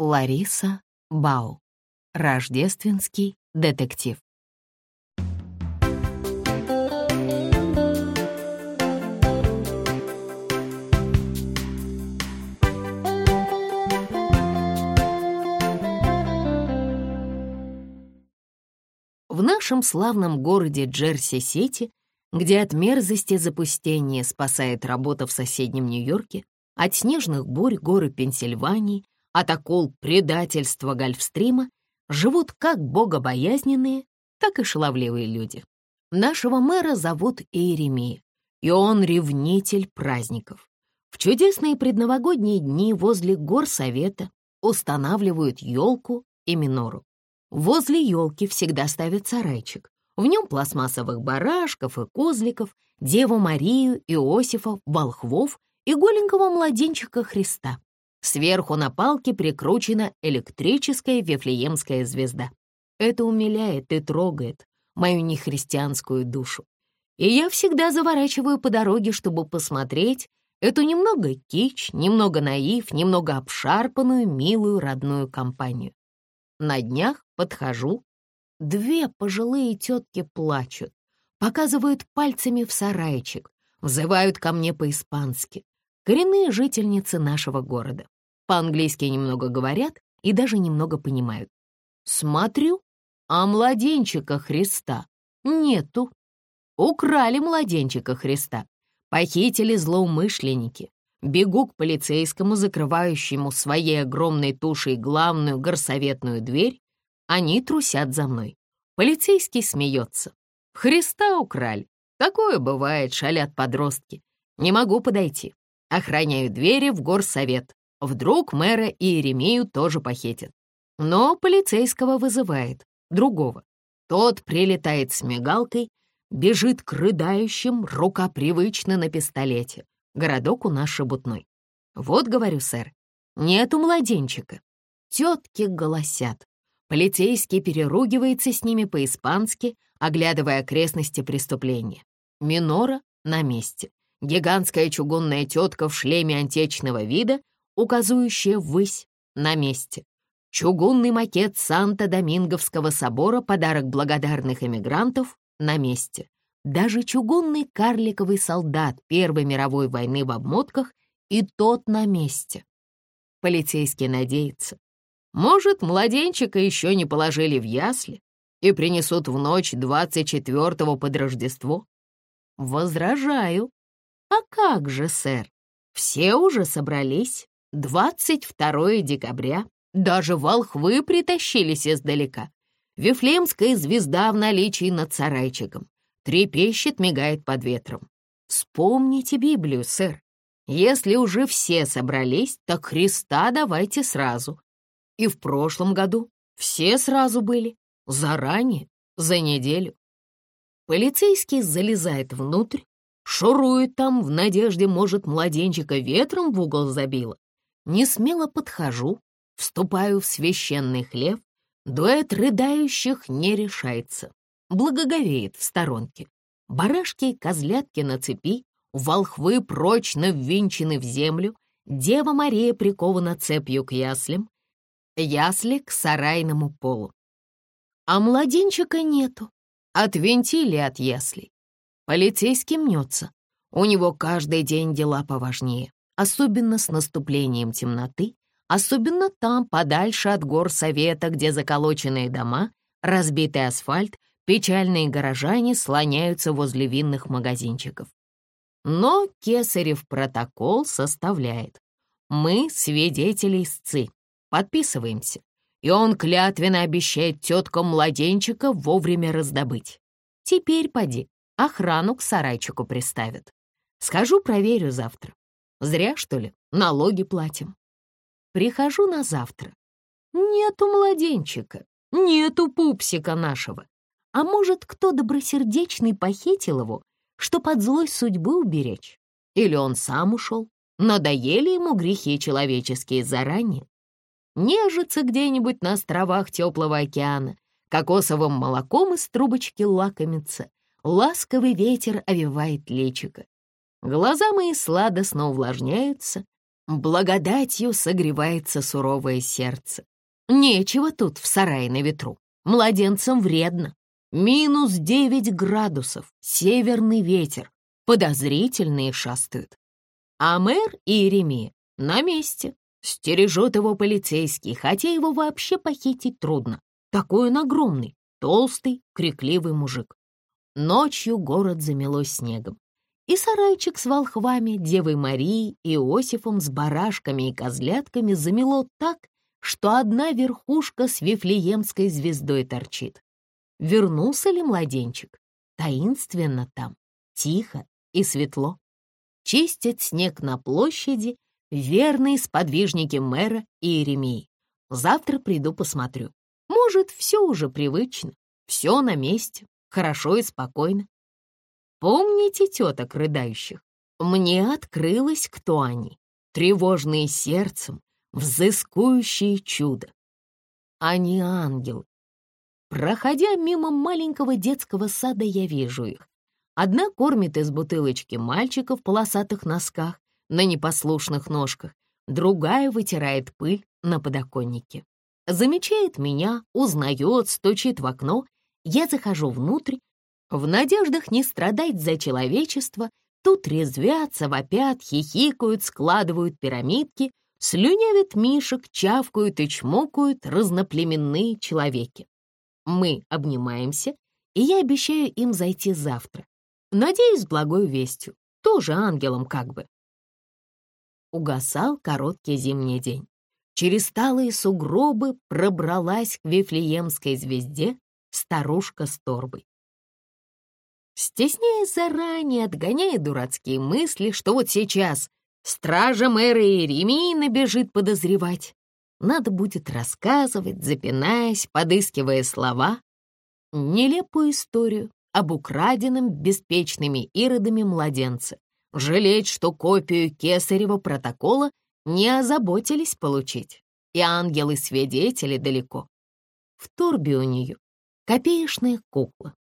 Лариса Бау. Рождественский детектив. В нашем славном городе Джерси-Сити, где от мерзости запустения спасает работа в соседнем Нью-Йорке, от снежных бурь горы Пенсильвании, от акул предательства Гольфстрима, живут как богобоязненные, так и шаловливые люди. Нашего мэра зовут Иеремия, и он ревнитель праздников. В чудесные предновогодние дни возле гор Совета устанавливают елку и минору. Возле елки всегда ставят сарайчик. В нем пластмассовых барашков и козликов, Деву Марию, Иосифа, волхвов и голенького младенчика Христа. Сверху на палке прикручена электрическая вифлеемская звезда. Это умиляет и трогает мою нехристианскую душу. И я всегда заворачиваю по дороге, чтобы посмотреть эту немного кич, немного наив, немного обшарпанную, милую родную компанию. На днях подхожу. Две пожилые тетки плачут, показывают пальцами в сарайчик, взывают ко мне по-испански. Коренные жительницы нашего города. По-английски немного говорят и даже немного понимают. Смотрю, а младенчика Христа нету. Украли младенчика Христа, похитили злоумышленники. Бегу к полицейскому, закрывающему своей огромной тушей главную горсоветную дверь. Они трусят за мной. Полицейский смеется. Христа украли. Такое бывает, шалят подростки. Не могу подойти. Охраняю двери в горсовет. Вдруг мэра и Еремею тоже похитят. Но полицейского вызывает, другого. Тот прилетает с мигалкой, бежит к рыдающим, рука привычно на пистолете. Городок у нас шебутной. Вот, говорю, сэр, нету младенчика. Тетки голосят. Полицейский переругивается с ними по-испански, оглядывая окрестности преступления. Минора на месте. Гигантская чугунная тетка в шлеме античного вида, указывающая ввысь, на месте. Чугунный макет Санта-Доминговского собора, подарок благодарных эмигрантов, на месте даже чугунный карликовый солдат Первой мировой войны в обмотках и тот на месте. Полицейский надеется. Может, младенчика еще не положили в ясли и принесут в ночь 24-го под Рождество? Возражаю. А как же, сэр? Все уже собрались. 22 декабря. Даже волхвы притащились издалека. Вифлеемская звезда в наличии над сарайчиком трепещет, мигает под ветром. Вспомните Библию, сэр. Если уже все собрались, так Христа давайте сразу. И в прошлом году все сразу были, заранее, за неделю. Полицейский залезает внутрь, шурует там в надежде, может, младенчика ветром в угол забило. Не смело подхожу, вступаю в священный хлев, дуэт рыдающих не решается благоговеет в сторонке. Барашки и козлятки на цепи, волхвы прочно ввинчены в землю, Дева Мария прикована цепью к яслям, ясли к сарайному полу. А младенчика нету, отвинтили от яслей. Полицейский мнется, у него каждый день дела поважнее, особенно с наступлением темноты, особенно там, подальше от гор Совета, где заколоченные дома, разбитый асфальт Печальные горожане слоняются возле винных магазинчиков. Но Кесарев протокол составляет. Мы свидетели истцы, подписываемся, и он клятвенно обещает теткам младенчика вовремя раздобыть. Теперь поди, охрану к сарайчику приставят. Схожу, проверю завтра. Зря, что ли, налоги платим. Прихожу на завтра. Нету младенчика, нету пупсика нашего. А может, кто добросердечный похитил его, что под злой судьбы уберечь? Или он сам ушел? Надоели ему грехи человеческие заранее? Нежится где-нибудь на островах теплого океана, кокосовым молоком из трубочки лакомится, ласковый ветер овивает личико. Глаза мои сладостно увлажняются, Благодатью согревается суровое сердце. Нечего тут в сарае на ветру. Младенцам вредно. Минус девять градусов, северный ветер. Подозрительные шастают. А мэр Иеремия на месте. Стережет его полицейский, хотя его вообще похитить трудно. Такой он огромный, толстый, крикливый мужик. Ночью город замело снегом. И сарайчик с волхвами, Девой Марией, Иосифом с барашками и козлятками замело так, что одна верхушка с Вифлеемской звездой торчит. Вернулся ли младенчик? Таинственно там, тихо и светло. Чистят снег на площади верные сподвижники мэра и Иеремии. Завтра приду посмотрю. Может, все уже привычно, все на месте, хорошо и спокойно. Помните теток рыдающих? Мне открылось, кто они. Тревожные сердцем, взыскующие чудо. Они ангелы. Проходя мимо маленького детского сада, я вижу их. Одна кормит из бутылочки мальчика в полосатых носках на непослушных ножках, другая вытирает пыль на подоконнике. Замечает меня, узнает, стучит в окно. Я захожу внутрь в надеждах не страдать за человечество, тут резвятся, вопят, хихикают, складывают пирамидки, слюнявят мишек, чавкают и чмокают разноплеменные человеки. Мы обнимаемся, и я обещаю им зайти завтра. Надеюсь, благой вестью, тоже ангелом как бы. Угасал короткий зимний день. Через талые сугробы пробралась к Вифлеемской звезде старушка с торбой. Стесняясь заранее, отгоняя дурацкие мысли, что вот сейчас стража мэра Иеремии набежит подозревать. Надо будет рассказывать, запинаясь, подыскивая слова, нелепую историю об украденном беспечными иродами младенце, жалеть, что копию кесарева протокола не озаботились получить, и ангелы-свидетели далеко. В торбе у нее копеечная кукла,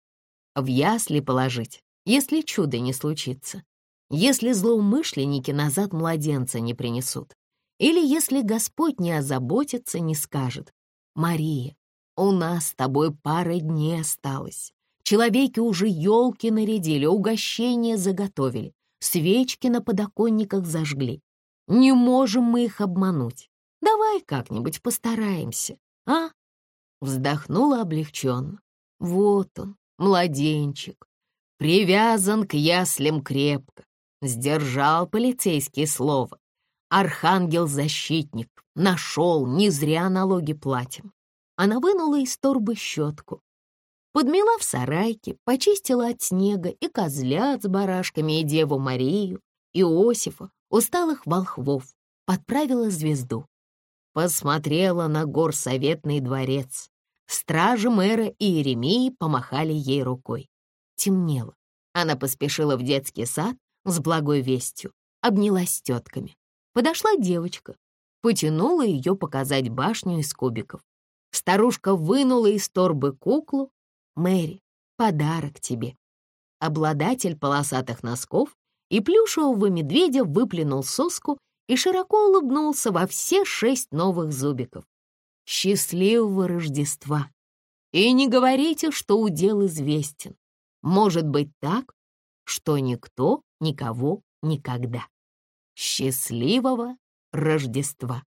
в ясли положить, если чудо не случится, если злоумышленники назад младенца не принесут, или если Господь не озаботится, не скажет, «Мария, у нас с тобой пара дней осталось. Человеки уже елки нарядили, угощения заготовили, свечки на подоконниках зажгли. Не можем мы их обмануть. Давай как-нибудь постараемся, а?» Вздохнула облегченно. Вот он, младенчик, привязан к яслям крепко, сдержал полицейские слова. Архангел-защитник нашел, не зря налоги платим. Она вынула из торбы щетку, подмела в сарайке, почистила от снега и козлят с барашками, и Деву Марию, Иосифа, усталых волхвов, подправила звезду. Посмотрела на горсоветный дворец, Стражи мэра и Еремии помахали ей рукой. Темнело. Она поспешила в детский сад с благой вестью, обнялась тетками. Подошла девочка, потянула ее показать башню из кубиков. Старушка вынула из торбы куклу. «Мэри, подарок тебе». Обладатель полосатых носков и плюшевого медведя выплюнул соску и широко улыбнулся во все шесть новых зубиков счастливого Рождества. И не говорите, что удел известен. Может быть так, что никто никого никогда. Счастливого Рождества!